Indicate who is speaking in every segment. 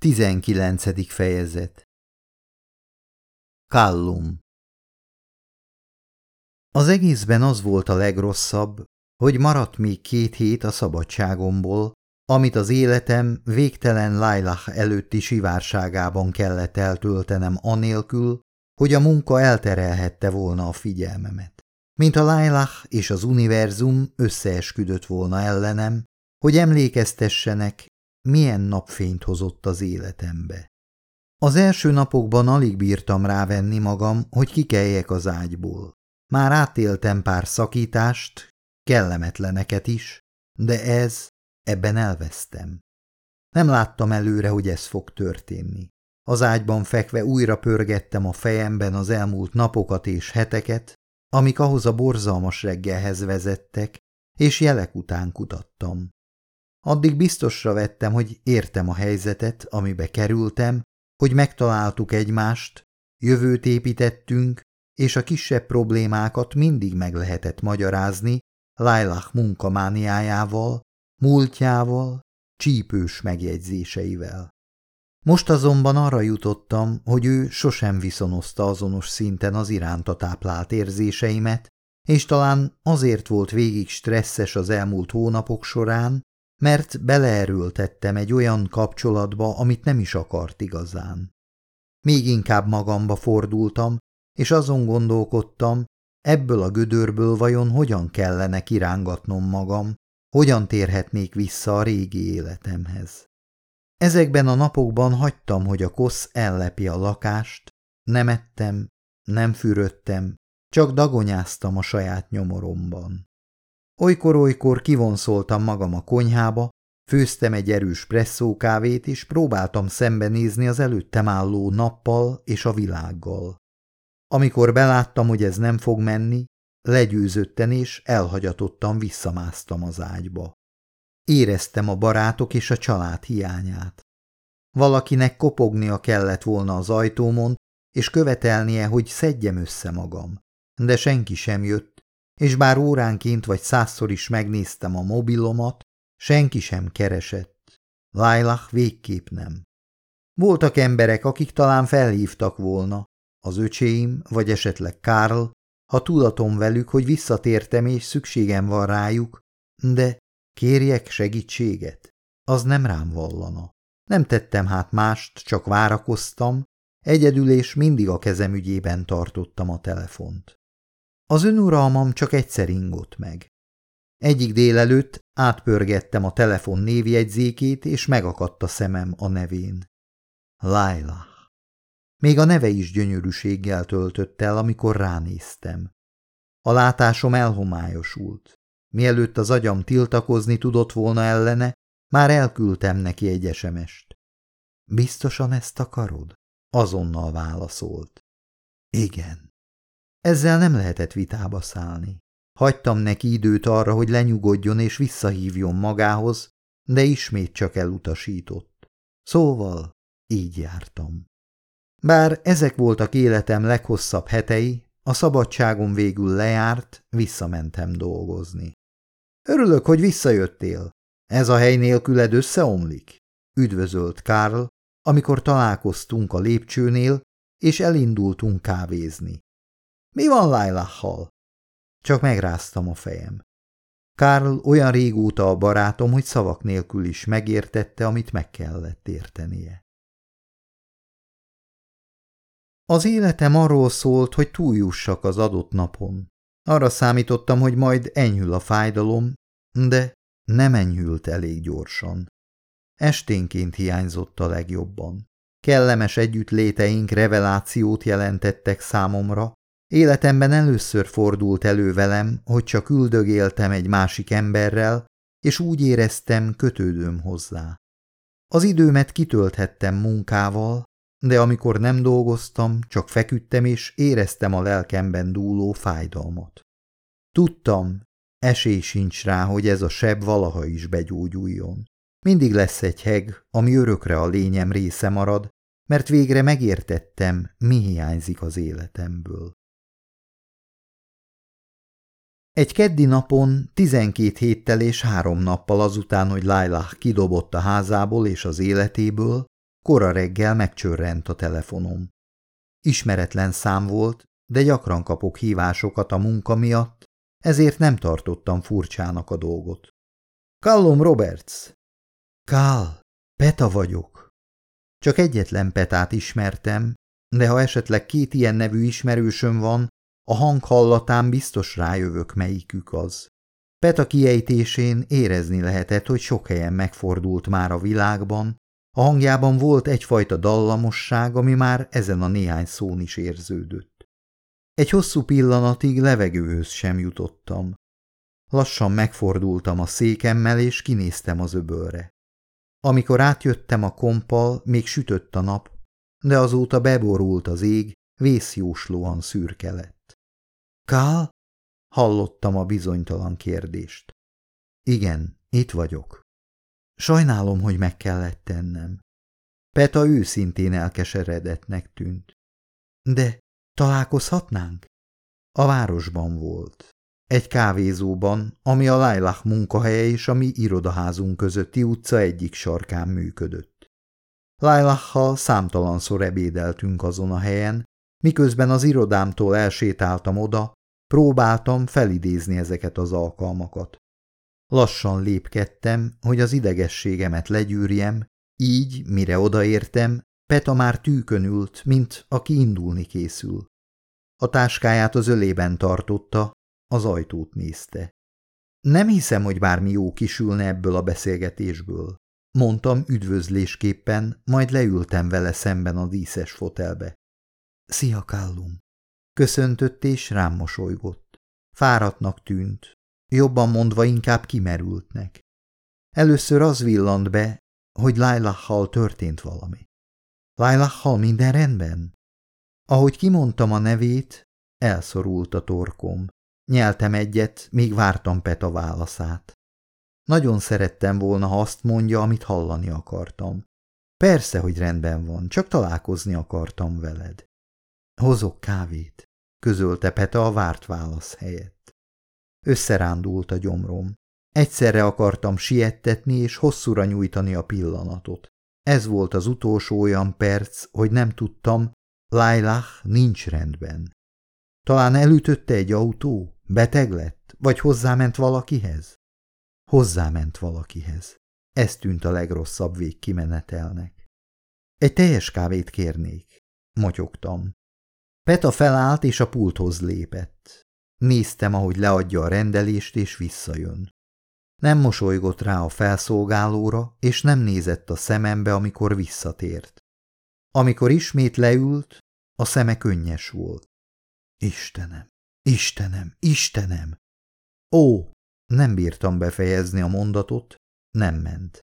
Speaker 1: 19. fejezet Kallum Az egészben az volt a legrosszabb, hogy maradt még két hét a szabadságomból, amit az életem végtelen Lailah előtti sivárságában kellett eltöltenem anélkül, hogy a munka elterelhette volna a figyelmemet. Mint a Lailah és az univerzum összeesküdött volna ellenem, hogy emlékeztessenek, milyen napfényt hozott az életembe. Az első napokban alig bírtam rávenni magam, hogy kikeljek az ágyból. Már átéltem pár szakítást, kellemetleneket is, de ez, ebben elvesztem. Nem láttam előre, hogy ez fog történni. Az ágyban fekve újra pörgettem a fejemben az elmúlt napokat és heteket, amik ahhoz a borzalmas reggelhez vezettek, és jelek után kutattam. Addig biztosra vettem, hogy értem a helyzetet, amibe kerültem, hogy megtaláltuk egymást, jövőt építettünk, és a kisebb problémákat mindig meg lehetett magyarázni Lailah munkamániájával, múltjával, csípős megjegyzéseivel. Most azonban arra jutottam, hogy ő sosem viszonozta azonos szinten az iránta táplált érzéseimet, és talán azért volt végig stresszes az elmúlt hónapok során, mert beleerőltettem egy olyan kapcsolatba, amit nem is akart igazán. Még inkább magamba fordultam, és azon gondolkodtam, ebből a gödörből vajon hogyan kellene kirángatnom magam, hogyan térhetnék vissza a régi életemhez. Ezekben a napokban hagytam, hogy a kosz ellepi a lakást, nem ettem, nem fürödtem, csak dagonyáztam a saját nyomoromban. Olykor-olykor kivonszoltam magam a konyhába, főztem egy erős presszókávét, és próbáltam szembenézni az előttem álló nappal és a világgal. Amikor beláttam, hogy ez nem fog menni, legyőzötten és elhagyatottan visszamásztam az ágyba. Éreztem a barátok és a család hiányát. Valakinek kopognia kellett volna az ajtómon, és követelnie, hogy szedjem össze magam. De senki sem jött, és bár óránként vagy százszor is megnéztem a mobilomat, senki sem keresett. Lailah végképp nem. Voltak emberek, akik talán felhívtak volna, az öcséim, vagy esetleg Karl, ha tudatom velük, hogy visszatértem és szükségem van rájuk, de kérjek segítséget, az nem rám vallana. Nem tettem hát mást, csak várakoztam, egyedül és mindig a kezem ügyében tartottam a telefont. Az önuralmam csak egyszer ingott meg. Egyik délelőtt átpörgettem a telefon névjegyzékét, és megakadt a szemem a nevén. Laila. Még a neve is gyönyörűséggel töltött el, amikor ránéztem. A látásom elhomályosult. Mielőtt az agyam tiltakozni tudott volna ellene, már elküldtem neki egy esemest. Biztosan ezt akarod? Azonnal válaszolt. Igen. Ezzel nem lehetett vitába szállni. Hagytam neki időt arra, hogy lenyugodjon és visszahívjon magához, de ismét csak elutasított. Szóval így jártam. Bár ezek voltak életem leghosszabb hetei, a szabadságom végül lejárt, visszamentem dolgozni. Örülök, hogy visszajöttél. Ez a hely nélküled összeomlik? Üdvözölt Karl, amikor találkoztunk a lépcsőnél, és elindultunk kávézni. Mi van Lailahhal? Csak megráztam a fejem. Karl olyan régóta a barátom, hogy szavak nélkül is megértette, amit meg kellett értenie. Az életem arról szólt, hogy túljussak az adott napon. Arra számítottam, hogy majd enyhül a fájdalom, de nem enyhült elég gyorsan. Esténként hiányzott a legjobban. Kellemes együttléteink revelációt jelentettek számomra, Életemben először fordult elő velem, hogy csak üldögéltem egy másik emberrel, és úgy éreztem, kötődöm hozzá. Az időmet kitölthettem munkával, de amikor nem dolgoztam, csak feküdtem és éreztem a lelkemben dúló fájdalmat. Tudtam, esély sincs rá, hogy ez a seb valaha is begyógyuljon. Mindig lesz egy heg, ami örökre a lényem része marad, mert végre megértettem, mi hiányzik az életemből. Egy keddi napon, tizenkét héttel és három nappal azután, hogy Lailah kidobott a házából és az életéből, kora reggel megcsörrent a telefonom. Ismeretlen szám volt, de gyakran kapok hívásokat a munka miatt, ezért nem tartottam furcsának a dolgot. Callum Roberts! Kál, Peta vagyok. Csak egyetlen Petát ismertem, de ha esetleg két ilyen nevű ismerősöm van, a hang hallatán biztos rájövök, melyikük az. Peta kiejtésén érezni lehetett, hogy sok helyen megfordult már a világban, a hangjában volt egyfajta dallamosság, ami már ezen a néhány szón is érződött. Egy hosszú pillanatig levegőhöz sem jutottam. Lassan megfordultam a székemmel, és kinéztem az öbölre. Amikor átjöttem a kompal, még sütött a nap, de azóta beborult az ég, vészjóslóan szürke lett. Kál? Hallottam a bizonytalan kérdést. Igen, itt vagyok. Sajnálom, hogy meg kellett tennem. Peta őszintén elkeseredettnek tűnt. De találkozhatnánk? A városban volt. Egy kávézóban, ami a Lailach munkahelye és a mi irodaházunk közötti utca egyik sarkán működött. Lailachal számtalanszor ebédeltünk azon a helyen, miközben az irodámtól elsétáltam oda, próbáltam felidézni ezeket az alkalmakat. Lassan lépkedtem, hogy az idegességemet legyűrjem, így, mire odaértem, Peta már tűkön ült, mint aki indulni készül. A táskáját az ölében tartotta, az ajtót nézte. Nem hiszem, hogy bármi jó kisülne ebből a beszélgetésből. Mondtam üdvözlésképpen, majd leültem vele szemben a díszes fotelbe. Szia, Kallum! Köszöntött és rám mosolygott. Fáradtnak tűnt, jobban mondva inkább kimerültnek. Először az villant be, hogy Lailachal történt valami. Lailachal minden rendben? Ahogy kimondtam a nevét, elszorult a torkom. Nyeltem egyet, míg vártam Peta válaszát. Nagyon szerettem volna, ha azt mondja, amit hallani akartam. Persze, hogy rendben van, csak találkozni akartam veled. Hozok kávét, közölte Peta a várt válasz helyett. Összerándult a gyomrom. Egyszerre akartam siettetni és hosszúra nyújtani a pillanatot. Ez volt az utolsó olyan perc, hogy nem tudtam, Lailach nincs rendben. Talán elütötte egy autó? Beteg lett? Vagy hozzáment valakihez? Hozzáment valakihez. Ez tűnt a legrosszabb végkimenetelnek. Egy teljes kávét kérnék. Motyogtam. Peta felállt és a pulthoz lépett. Néztem, ahogy leadja a rendelést és visszajön. Nem mosolygott rá a felszolgálóra, és nem nézett a szemembe, amikor visszatért. Amikor ismét leült, a szeme könnyes volt. Istenem, Istenem, Istenem! Ó, nem bírtam befejezni a mondatot, nem ment.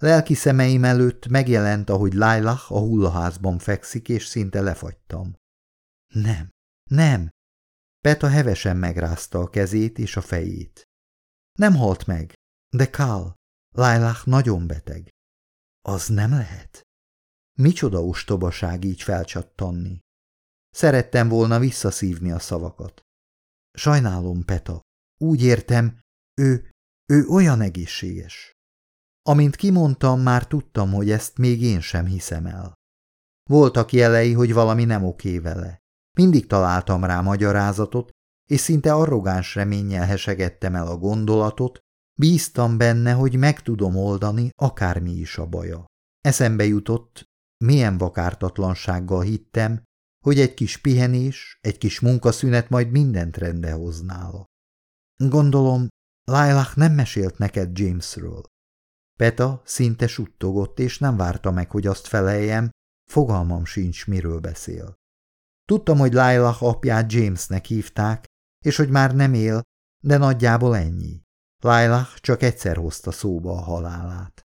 Speaker 1: Lelki szemeim előtt megjelent, ahogy Lailach a hullaházban fekszik, és szinte lefagytam. Nem, nem! Peta hevesen megrázta a kezét és a fejét. Nem halt meg, de Kál, Lailach nagyon beteg. Az nem lehet. Micsoda ostobaság így felcsattanni. Szerettem volna visszaszívni a szavakat. Sajnálom, Peta. Úgy értem, ő, ő olyan egészséges. Amint kimondtam, már tudtam, hogy ezt még én sem hiszem el. Voltak jelei, hogy valami nem oké vele. Mindig találtam rá magyarázatot, és szinte arrogáns reménnyel hesegettem el a gondolatot, bíztam benne, hogy meg tudom oldani, akármi is a baja. Eszembe jutott, milyen vakártatlansággal hittem, hogy egy kis pihenés, egy kis munkaszünet majd mindent rendbe hoz nála. Gondolom, Lailah nem mesélt neked Jamesről. Peta szinte suttogott, és nem várta meg, hogy azt feleljem, fogalmam sincs, miről beszél. Tudtam, hogy Lailah apját Jamesnek hívták, és hogy már nem él, de nagyjából ennyi. Lailah csak egyszer hozta szóba a halálát.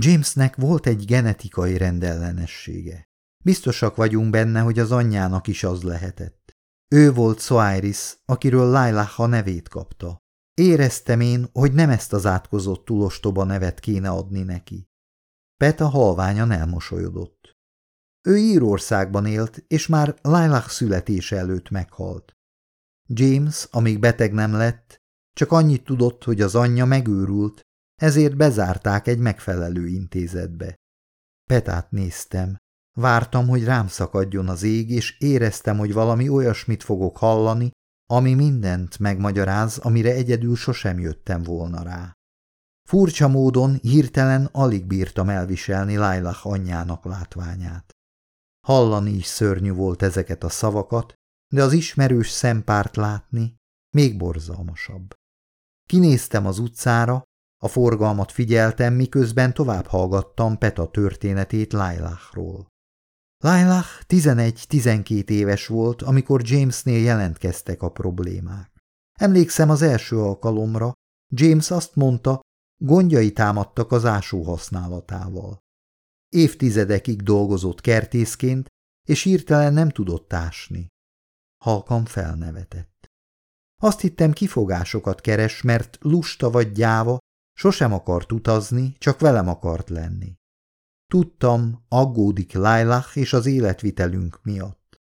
Speaker 1: Jamesnek volt egy genetikai rendellenessége. Biztosak vagyunk benne, hogy az anyjának is az lehetett. Ő volt Soiris, akiről Lailah a nevét kapta. Éreztem én, hogy nem ezt az átkozott tulostoba nevet kéne adni neki. Peta halványan elmosolyodott. Ő Írországban élt, és már Lailah születése előtt meghalt. James, amíg beteg nem lett, csak annyit tudott, hogy az anyja megőrült, ezért bezárták egy megfelelő intézetbe. Petát néztem. Vártam, hogy rám szakadjon az ég, és éreztem, hogy valami olyasmit fogok hallani, ami mindent megmagyaráz, amire egyedül sosem jöttem volna rá. Furcsa módon hirtelen alig bírtam elviselni Lailah anyjának látványát. Hallani is szörnyű volt ezeket a szavakat, de az ismerős szempárt látni még borzalmasabb. Kinéztem az utcára, a forgalmat figyeltem, miközben tovább hallgattam Peta történetét Lailachról. Lailah 11-12 éves volt, amikor Jamesnél jelentkeztek a problémák. Emlékszem az első alkalomra, James azt mondta, gondjai támadtak az ásó használatával. Évtizedekig dolgozott kertészként, és hirtelen nem tudott ásni. Halkan felnevetett. Azt hittem kifogásokat keres, mert lusta vagy gyáva, sosem akart utazni, csak velem akart lenni. Tudtam, aggódik Lailah és az életvitelünk miatt.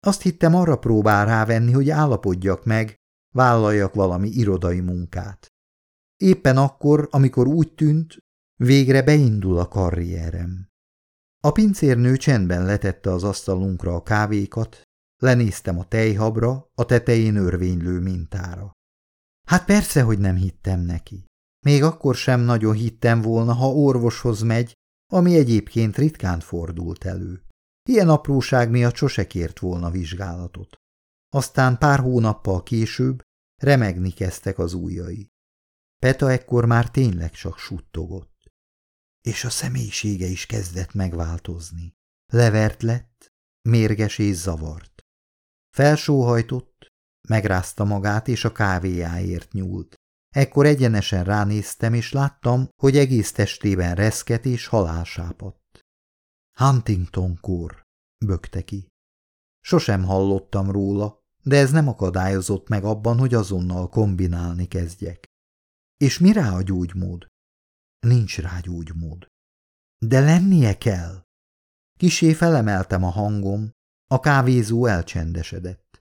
Speaker 1: Azt hittem arra próbál rávenni, hogy állapodjak meg, vállaljak valami irodai munkát. Éppen akkor, amikor úgy tűnt, végre beindul a karrierem. A pincérnő csendben letette az asztalunkra a kávékat, lenéztem a tejhabra, a tetején örvénylő mintára. Hát persze, hogy nem hittem neki. Még akkor sem nagyon hittem volna, ha orvoshoz megy, ami egyébként ritkán fordult elő. Ilyen apróság miatt sose kért volna vizsgálatot. Aztán pár hónappal később remegni kezdtek az ujjai. Peta ekkor már tényleg csak suttogott. És a személyisége is kezdett megváltozni. Levert lett, mérges és zavart. Felsóhajtott, megrázta magát, és a kávéjáért nyúlt. Ekkor egyenesen ránéztem, és láttam, hogy egész testében reszket és halálsápadt. Huntington kór, bökte ki. Sosem hallottam róla, de ez nem akadályozott meg abban, hogy azonnal kombinálni kezdjek. És mi rá a gyógymód? Nincs rá gyógymód. De lennie kell. Kisé felemeltem a hangom, a kávézó elcsendesedett.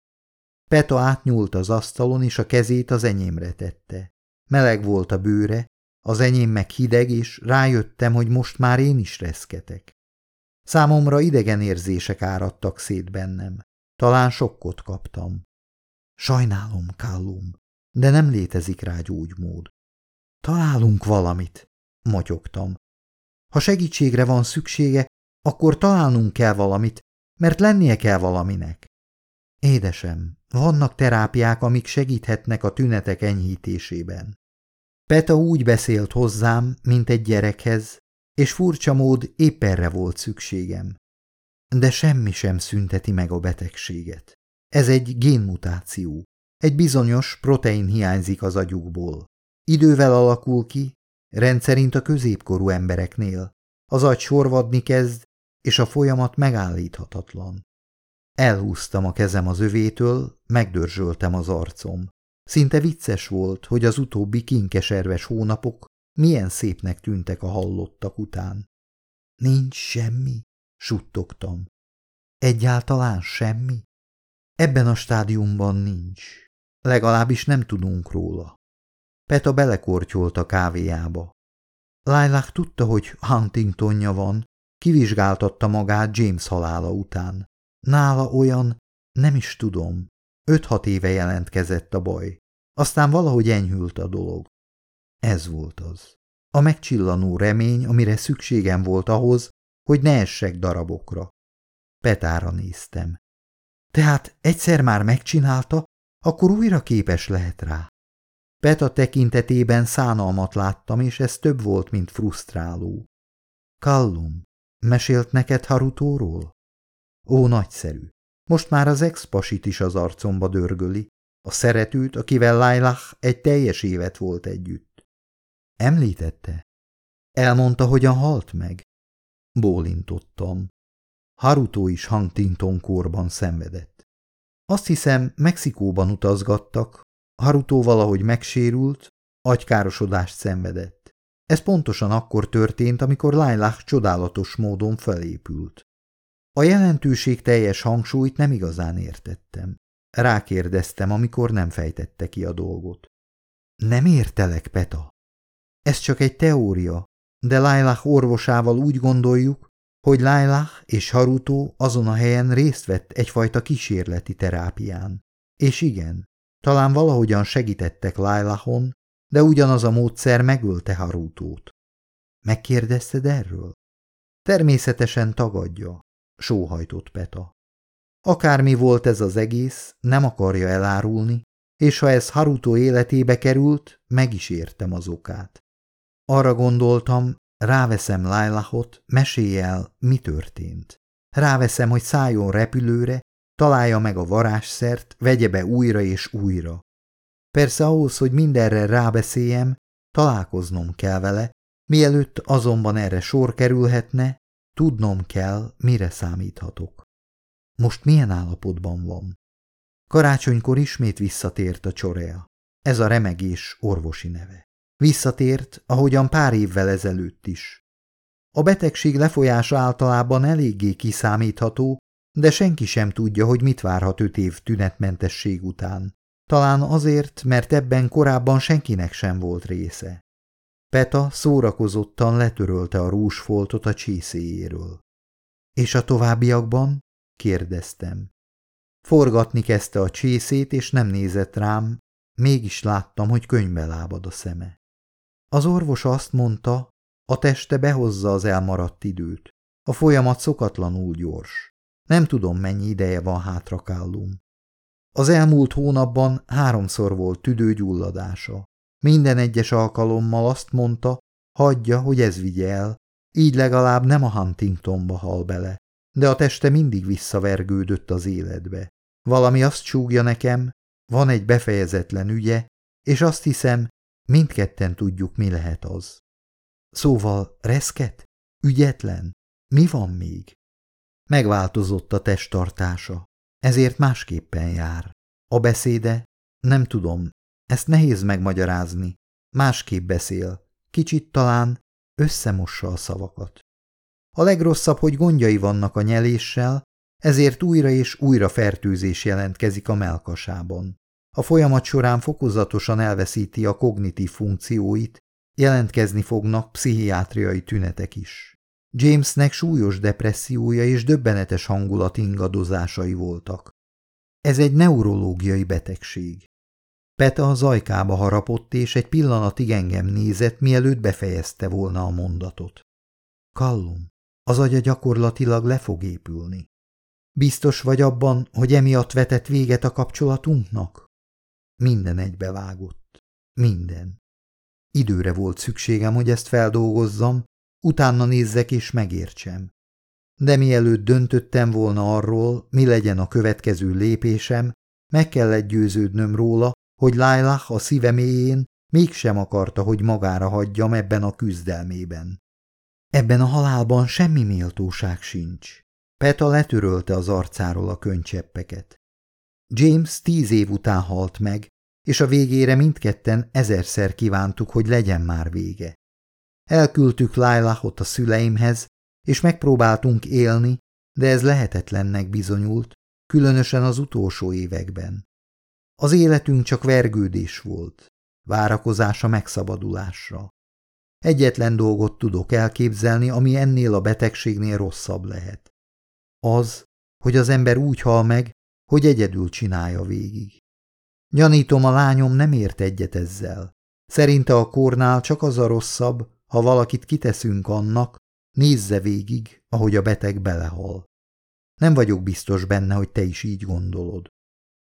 Speaker 1: Peta átnyúlt az asztalon, és a kezét az enyémre tette. Meleg volt a bőre, az enyém meg hideg, és rájöttem, hogy most már én is reszketek. Számomra idegen érzések áradtak szét bennem. Talán sokkot kaptam. Sajnálom, Kallum, de nem létezik rá gyógymód. Találunk valamit, motyogtam. Ha segítségre van szüksége, akkor találnunk kell valamit, mert lennie kell valaminek. Édesem, vannak terápiák, amik segíthetnek a tünetek enyhítésében. Peta úgy beszélt hozzám, mint egy gyerekhez, és furcsa mód épp erre volt szükségem. De semmi sem szünteti meg a betegséget. Ez egy génmutáció. Egy bizonyos protein hiányzik az agyukból. Idővel alakul ki, rendszerint a középkorú embereknél. Az agy sorvadni kezd, és a folyamat megállíthatatlan. Elhúztam a kezem az övétől, megdörzsöltem az arcom. Szinte vicces volt, hogy az utóbbi kinkeserves hónapok milyen szépnek tűntek a hallottak után. Nincs semmi, suttogtam. Egyáltalán semmi? Ebben a stádiumban nincs. Legalábbis nem tudunk róla. Peta belekortyolt a kávéjába. Lailah tudta, hogy Huntingtonja van, kivizsgáltatta magát James halála után. Nála olyan, nem is tudom, öt-hat éve jelentkezett a baj. Aztán valahogy enyhült a dolog. Ez volt az. A megcsillanó remény, amire szükségem volt ahhoz, hogy ne essek darabokra. Petára néztem. Tehát egyszer már megcsinálta, akkor újra képes lehet rá. Peta tekintetében szánalmat láttam, és ez több volt, mint frusztráló. Kallum, mesélt neked Harutóról? Ó, nagyszerű. Most már az expasit is az arcomba dörgöli, a szeretőt, akivel Lailah egy teljes évet volt együtt. Említette? Elmondta, hogyan halt meg? Bólintottam. Haruto is Huntington korban szenvedett. Azt hiszem, Mexikóban utazgattak, Haruto valahogy megsérült, agykárosodást szenvedett. Ez pontosan akkor történt, amikor Lailah csodálatos módon felépült. A jelentőség teljes hangsúlyt nem igazán értettem. Rákérdeztem, amikor nem fejtette ki a dolgot. Nem értelek, Peta. Ez csak egy teória, de Lailah orvosával úgy gondoljuk, hogy Lailah és Haruto azon a helyen részt vett egyfajta kísérleti terápián. És igen, talán valahogyan segítettek Lailahon, de ugyanaz a módszer megölte Harutót. Megkérdezted erről? Természetesen tagadja, sóhajtott Peta. Akármi volt ez az egész, nem akarja elárulni, és ha ez Haruto életébe került, meg is értem az okát. Arra gondoltam, ráveszem Lailahot, mesélj el, mi történt. Ráveszem, hogy szálljon repülőre, találja meg a varázsszert, vegye be újra és újra. Persze ahhoz, hogy mindenre rábeszéljem, találkoznom kell vele, mielőtt azonban erre sor kerülhetne, tudnom kell, mire számíthatok. Most milyen állapotban van? Karácsonykor ismét visszatért a csorea. Ez a remegés orvosi neve. Visszatért, ahogyan pár évvel ezelőtt is. A betegség lefolyása általában eléggé kiszámítható, de senki sem tudja, hogy mit várhat öt év tünetmentesség után. Talán azért, mert ebben korábban senkinek sem volt része. Peta szórakozottan letörölte a rúsfoltot a csészéjéről. És a továbbiakban? kérdeztem. Forgatni kezdte a csészét, és nem nézett rám, mégis láttam, hogy könyvbe lábad a szeme. Az orvos azt mondta, a teste behozza az elmaradt időt. A folyamat szokatlanul gyors. Nem tudom, mennyi ideje van hátra Kállum. Az elmúlt hónapban háromszor volt tüdőgyulladása. Minden egyes alkalommal azt mondta, hagyja, hogy ez vigye el, így legalább nem a Huntingtonba hal bele, de a teste mindig visszavergődött az életbe. Valami azt csúgja nekem, van egy befejezetlen ügye, és azt hiszem, mindketten tudjuk, mi lehet az. Szóval reszket? Ügyetlen? Mi van még? Megváltozott a testtartása, ezért másképpen jár. A beszéde, nem tudom, ezt nehéz megmagyarázni. Másképp beszél, kicsit talán összemossa a szavakat. A legrosszabb, hogy gondjai vannak a nyeléssel, ezért újra és újra fertőzés jelentkezik a melkasában. A folyamat során fokozatosan elveszíti a kognitív funkcióit, jelentkezni fognak pszichiátriai tünetek is. Jamesnek súlyos depressziója és döbbenetes hangulat ingadozásai voltak. Ez egy neurológiai betegség. Peta a zajkába harapott, és egy pillanatig engem nézett, mielőtt befejezte volna a mondatot. Kallum, az agya gyakorlatilag le fog épülni. Biztos vagy abban, hogy emiatt vetett véget a kapcsolatunknak? Minden egybevágott. Minden. Időre volt szükségem, hogy ezt feldolgozzam, utána nézzek és megértsem. De mielőtt döntöttem volna arról, mi legyen a következő lépésem, meg kellett győződnöm róla, hogy Lailah a szíve mélyén mégsem akarta, hogy magára hagyjam ebben a küzdelmében. Ebben a halálban semmi méltóság sincs. Peta letörölte az arcáról a könycseppeket. James tíz év után halt meg, és a végére mindketten ezerszer kívántuk, hogy legyen már vége. Elküldtük Lailahot a szüleimhez, és megpróbáltunk élni, de ez lehetetlennek bizonyult, különösen az utolsó években. Az életünk csak vergődés volt, várakozás a megszabadulásra. Egyetlen dolgot tudok elképzelni, ami ennél a betegségnél rosszabb lehet. Az, hogy az ember úgy hal meg, hogy egyedül csinálja végig. Gyanítom, a lányom nem ért egyet ezzel. Szerinte a kornál csak az a rosszabb, ha valakit kiteszünk annak, nézze végig, ahogy a beteg belehal. Nem vagyok biztos benne, hogy te is így gondolod.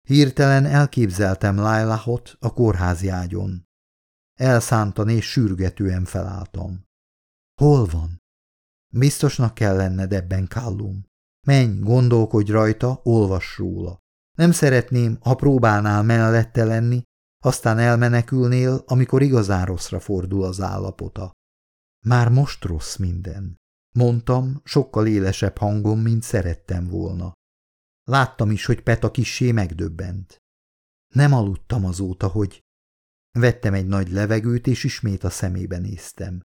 Speaker 1: Hirtelen elképzeltem Lailahot a kórházi ágyon. Elszántan és sürgetően felálltam. Hol van? Biztosnak kell lenned ebben, Kallum. Menj, gondolkodj rajta, olvass róla. Nem szeretném, ha próbálnál mellette lenni, aztán elmenekülnél, amikor igazán rosszra fordul az állapota. Már most rossz minden. Mondtam, sokkal élesebb hangom, mint szerettem volna. Láttam is, hogy Peta kissé megdöbbent. Nem aludtam azóta, hogy... Vettem egy nagy levegőt, és ismét a szemébe néztem.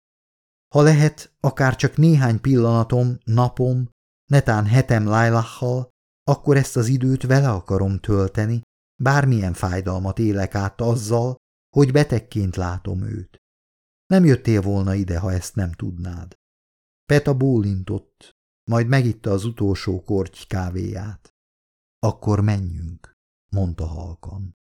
Speaker 1: Ha lehet, akár csak néhány pillanatom, napom, netán hetem Lailachal, akkor ezt az időt vele akarom tölteni, bármilyen fájdalmat élek át azzal, hogy betegként látom őt. Nem jöttél volna ide, ha ezt nem tudnád. Peta bólintott, majd megitta az utolsó korty kávéját. Akkor menjünk, mondta halkan.